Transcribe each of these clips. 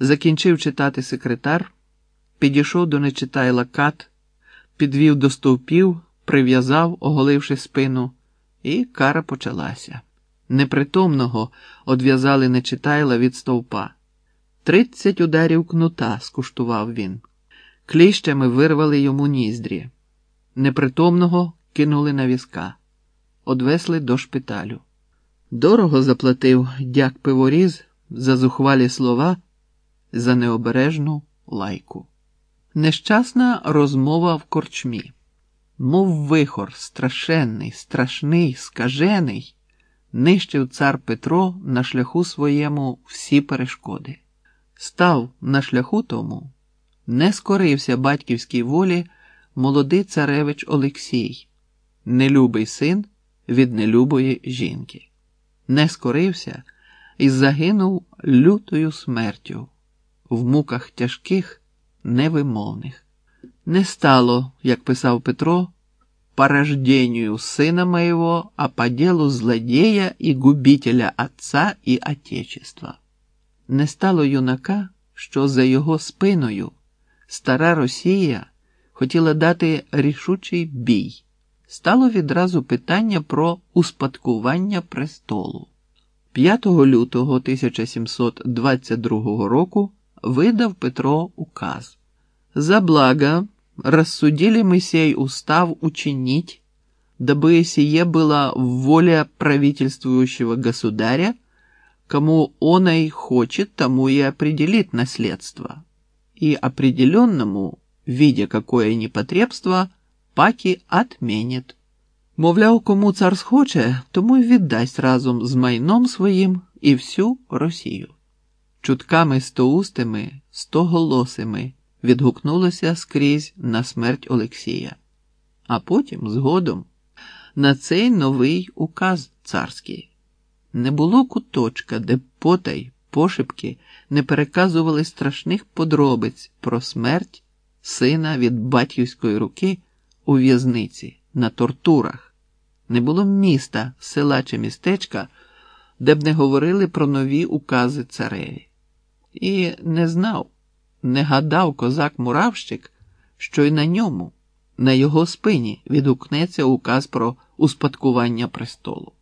Закінчив читати секретар, підійшов до нечитайла кат, підвів до стовпів, прив'язав, оголивши спину, і кара почалася. Непритомного одв'язали нечитайла від стовпа. Тридцять ударів кнута скуштував він. Кліщами вирвали йому ніздрі. Непритомного кинули на візка, одвесли до шпиталю. Дорого заплатив дяк пиворіз за зухвалі слова, за необережну лайку. Нещасна розмова в корчмі, мов вихор, страшенний, страшний, скажений, нищив цар Петро на шляху своєму всі перешкоди. Став на шляху тому, не скорився батьківській волі молодий царевич Олексій, нелюбий син від нелюбої жінки. Не скорився і загинув лютою смертю в муках тяжких, невимовних. Не стало, як писав Петро, порождению сына моего, а по делу злодея і губителя отца і отечества. Не стало юнака, що за його спиною стара Росія хотіла дати рішучий бій. Стало відразу питання про успадкування престолу. 5 лютого 1722 року видав Петро указ. За благо рассудили мы сей устав учинить, дабы сие было воля правительствующего государя, кому он и хочет, тому и определит наследство, и определенному, видя какое непотребство, паки отменит. Мовляв, кому цар схоче, тому й віддасть разом з майном своїм і всю Росію. Чутками стоустими, стоголосими відгукнулося скрізь на смерть Олексія, а потім, згодом, на цей новий указ царський. Не було куточка, де потай, пошепки не переказували страшних подробиць про смерть сина від батьківської руки у в'язниці на тортурах. Не було міста, села чи містечка, де б не говорили про нові укази цареві. І не знав, не гадав козак Муравщик, що й на ньому, на його спині, відгукнеться указ про успадкування престолу.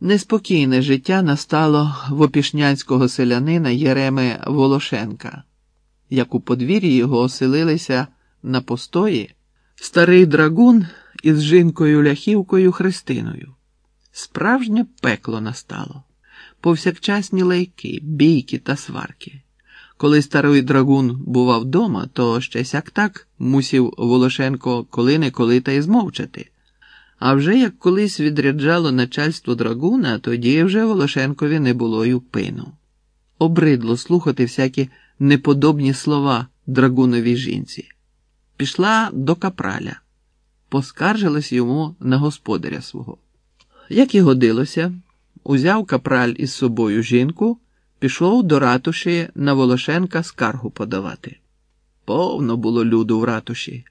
Неспокійне життя настало в опішнянського селянина Єреми Волошенка, як у подвір'ї його оселилися на постої старий драгун із жінкою ляхівкою Христиною. Справжнє пекло настало, повсякчасні лайки, бійки та сварки. Коли старий драгун бував вдома, то ще сяк так мусів Волошенко коли не коли та й змовчати. А вже як колись відряджало начальство драгуна, тоді вже Волошенкові не було й упину. Обридло слухати всякі неподобні слова драгуновій жінці. Пішла до капраля поскаржилась йому на господаря свого. Як і годилося, узяв капраль із собою жінку, пішов до ратуші на Волошенка скаргу подавати. Повно було люду в ратуші.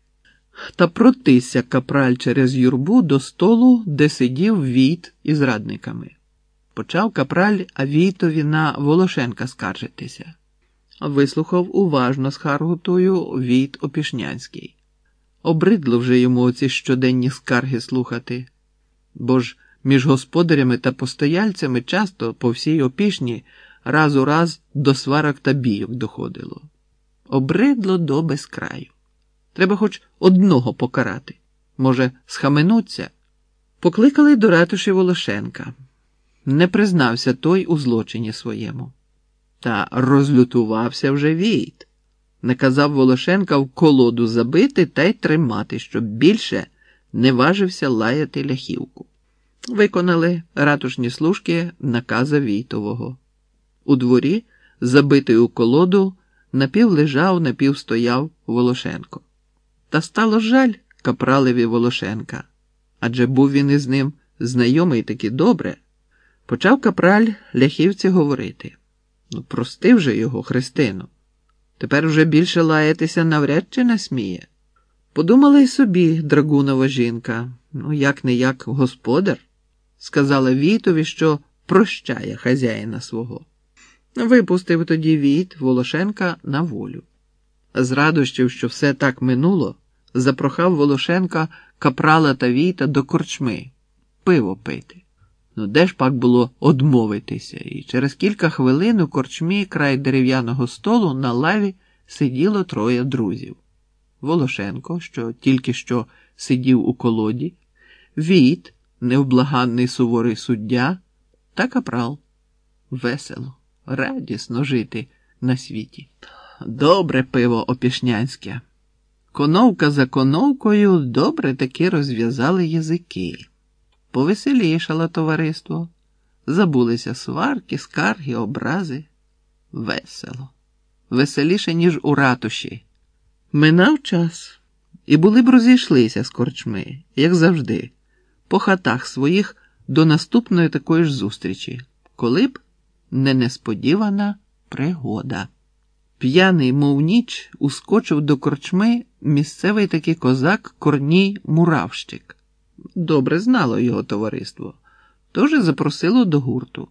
Та протисся капраль через юрбу до столу, де сидів Війт із радниками. Почав капраль Авійтові на Волошенка скаржитися. Вислухав уважно скаргу тою Війт Опішнянський. Обридло вже йому оці щоденні скарги слухати, бо ж між господарями та постояльцями часто по всій опішні раз у раз до сварок та бійок доходило. Обридло до безкраю. Треба хоч одного покарати. Може, схаменуться? Покликали до ратуші Волошенка. Не признався той у злочині своєму. Та розлютувався вже Війт наказав Волошенка в колоду забити та й тримати, щоб більше не важився лаяти ляхівку. Виконали ратушні служки наказа Війтового. У дворі, забитий у колоду, напів лежав, напів стояв Волошенко. Та стало жаль капралеві Волошенка, адже був він із ним знайомий таки добре. Почав капраль ляхівці говорити ну, простив же його Христину. Тепер вже більше лаятися навряд чи насміє. Подумала й собі драгунова жінка, ну, як не як господар, сказала Вітові, що прощає хазяїна свого. Випустив тоді Війт Волошенка на волю. З радощів, що все так минуло, запрохав Волошенка капрала та Війта до корчми пиво пити. Ну, де ж пак було одмовитися, і через кілька хвилин у корчмі край дерев'яного столу на лаві сиділо троє друзів. Волошенко, що тільки що сидів у колоді, Війт, невблаганний суворий суддя, та капрал. Весело, радісно жити на світі. Добре пиво опішнянське. Коновка за коновкою добре таки розв'язали язики. Повеселішало товариство, забулися сварки, скарги, образи. Весело, веселіше, ніж у ратуші. Минав час, і були б розійшлися з корчми, як завжди, по хатах своїх до наступної такої ж зустрічі, коли б не несподівана пригода. П'яний, мов ніч, ускочив до корчми місцевий такий козак Корній Муравщик. Добре знало його товариство, тож і запросило до гурту.